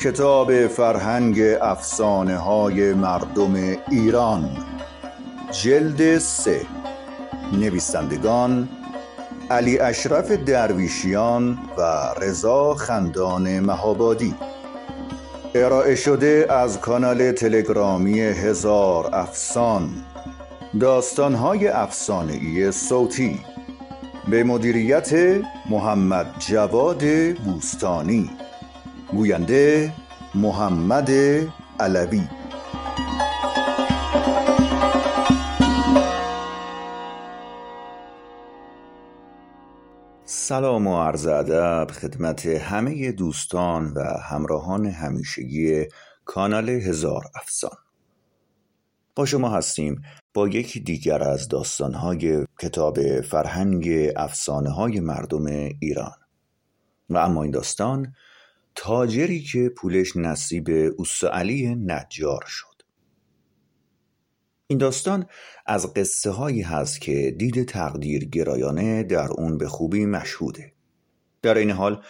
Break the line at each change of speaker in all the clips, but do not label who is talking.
کتاب فرهنگ افسانه های مردم ایران جلد سه. نویسندگان علی اشرف درویشیان و رضا خندان مهابادی. ارائه شده از کانال تلگرامی هزار افسان. داستانهای افسانهای صوتی. به مدیریت محمد جواد بوستانی. گوینده محمد علوی. سلام و عرض ادب خدمت همه دوستان و همراهان همیشگی کانال هزار افسان. با شما هستیم با یکی دیگر از داستانهای کتاب فرهنگ افسانه های مردم ایران. و اما این داستان تاجری که پولش نصیب علی نجار شد. این داستان از قصه هایی هست که دید تقدیر گرایانه در اون به خوبی مشهوده. در این حال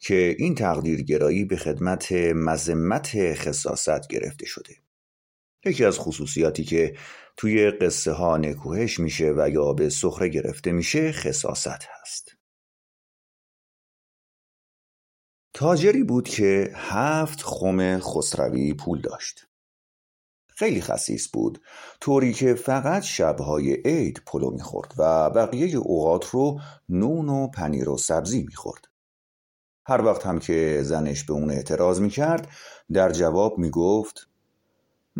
که این تقدیر گرایی به خدمت مذمت خصاصت گرفته شده. یکی از خصوصیاتی که توی قصه ها نکوهش میشه و یا به سخره گرفته میشه خصاصت هست. تاجری بود که هفت خم خسروی پول داشت. خیلی خصیص بود طوری که فقط شبهای عید پلو می‌خورد و بقیه اوقات رو نون و پنیر و سبزی می‌خورد. هر وقت هم که زنش به اون اعتراض می‌کرد در جواب می‌گفت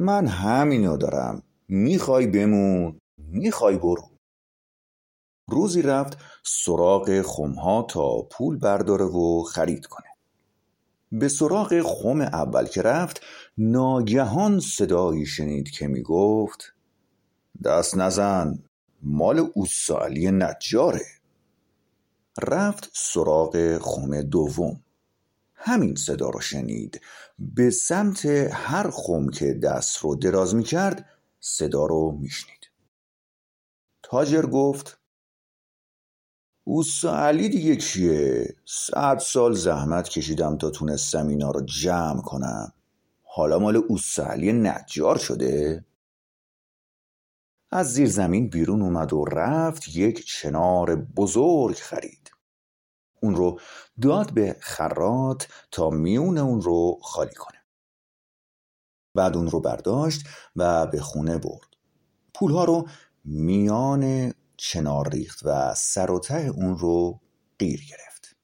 من همینو دارم. می‌خوای بمون می‌خوای برو. روزی رفت سراغ خمها تا پول برداره و خرید کنه. به سراغ خم اول که رفت ناگهان صدایی شنید که می گفت دست نزن مال اوسالی نجاره. رفت سراغ خم دوم. همین صدا رو شنید. به سمت هر خم که دست رو دراز می کرد صدا رو میشنید. تاجر گفت اوسا علی دیگه کیه؟ صد سال زحمت کشیدم تا تونستم اینا رو جمع کنم. حالا مال اوسا علی نجار شده؟ از زیر زمین بیرون اومد و رفت یک چنار بزرگ خرید. اون رو داد به خرات تا میون اون رو خالی کنه. بعد اون رو برداشت و به خونه برد. پولها رو میان چنار ریخت و سر و ته اون رو قیر گرفت.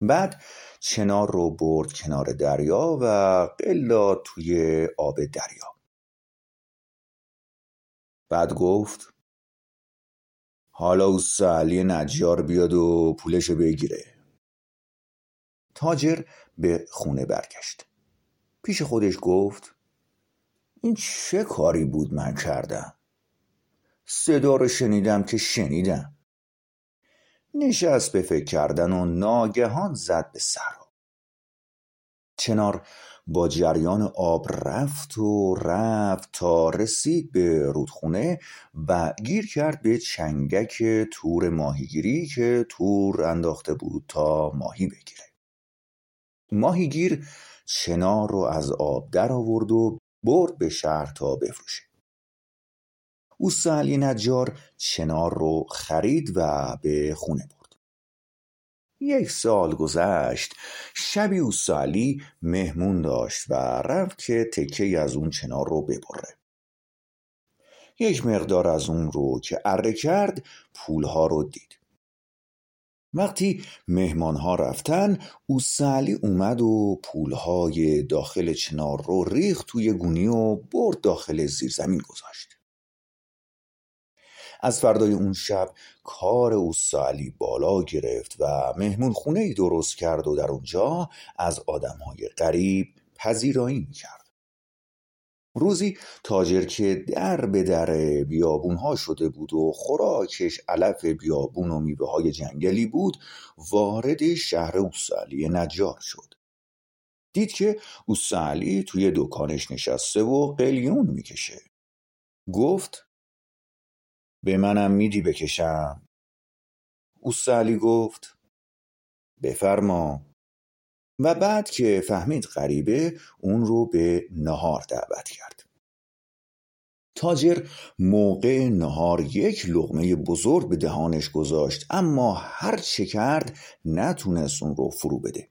بعد چنار رو برد کنار دریا و قلا توی آب دریا. بعد گفت حالا او علی نجار بیاد و پولش بگیره. تاجر به خونه برگشت. پیش خودش گفت این چه کاری بود من کردم؟ صدا رو شنیدم که شنیدم. نشست به فکر کردن و ناگهان زد به سرا. چنار با جریان آب رفت و رفت تا رسید به رودخونه و گیر کرد به چنگک تور ماهیگیری که تور انداخته بود تا ماهی بگیره. ماهیگیر چنار رو از آب در آورد و برد به شهر تا بفروشه. اوسا علی نجار چنار رو خرید و به خونه برد. یک سال گذشت شبی اوسا علی مهمون داشت و رفت که تکه از اون چنار رو ببره. یک مقدار از اون رو که اره کرد پولها رو دید. وقتی مهمانها رفتن اوسعلی اومد و پولهای داخل چنار رو ریخت توی گونی و برد داخل زیرزمین گذاشت. از فردای اون شب کار اوسالی بالا گرفت و مهمون خونه ای درست کرد و در اونجا از آدمهای غریب پذیرایی می‌کرد. روزی تاجر که در به در بیابون ها شده بود و خوراکش علف بیابون و میوه های جنگلی بود وارد شهر اوسالی نجار شد. دید که اوسالی توی دکانش نشسته و قلیون می‌کشه. گفت به منم میدی بکشم. او علی گفت بفرما. و بعد که فهمید غریبه اون رو به نهار دعوت کرد. تاجر موقع نهار یک لغمه بزرگ به دهانش گذاشت اما هر چه کرد نتونست اون رو فرو بده.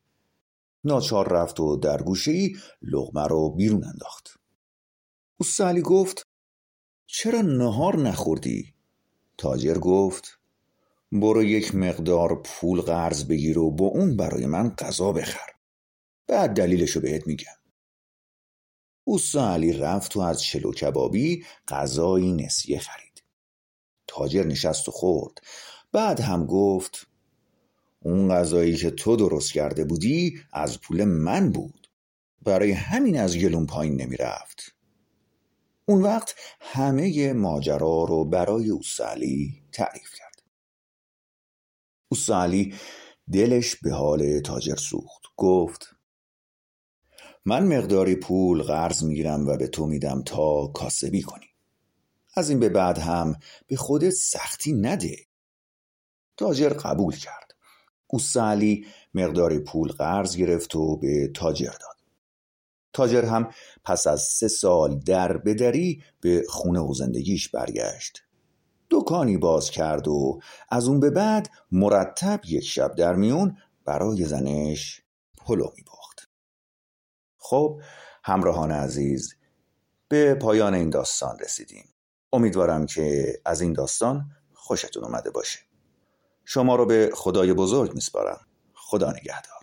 ناچار رفت و در گوشه ای لغمه رو بیرون انداخت. اوست گفت چرا نهار نخوردی؟ تاجر گفت برو یک مقدار پول قرض بگیر و با اون برای من غذا بخر. بعد دلیلشو بهت میگم. اوستا علی رفت و از چلو کبابی غذایی نسیه خرید. تاجر نشست و خورد. بعد هم گفت اون غذایی که تو درست کرده بودی از پول من بود. برای همین از گلون پایین نمی رفت اون وقت همه ماجرا رو برای اوسالی تعریف کرد. اوسالی دلش به حال تاجر سوخت. گفت من مقداری پول قرض می‌گیرم و به تو میدم تا کاسبی کنی. از این به بعد هم به خودت سختی نده. تاجر قبول کرد. اوسالی مقداری پول قرض گرفت و به تاجر داد. تاجر هم پس از سه سال در بدری به خونه و زندگیش برگشت. دکانی باز کرد و از اون به بعد مرتب یک شب در میون برای زنش پلو می خب همراهان عزیز به پایان این داستان رسیدیم. امیدوارم که از این داستان خوشتون اومده باشه. شما رو به خدای بزرگ میسپارم. خدا نگهدار.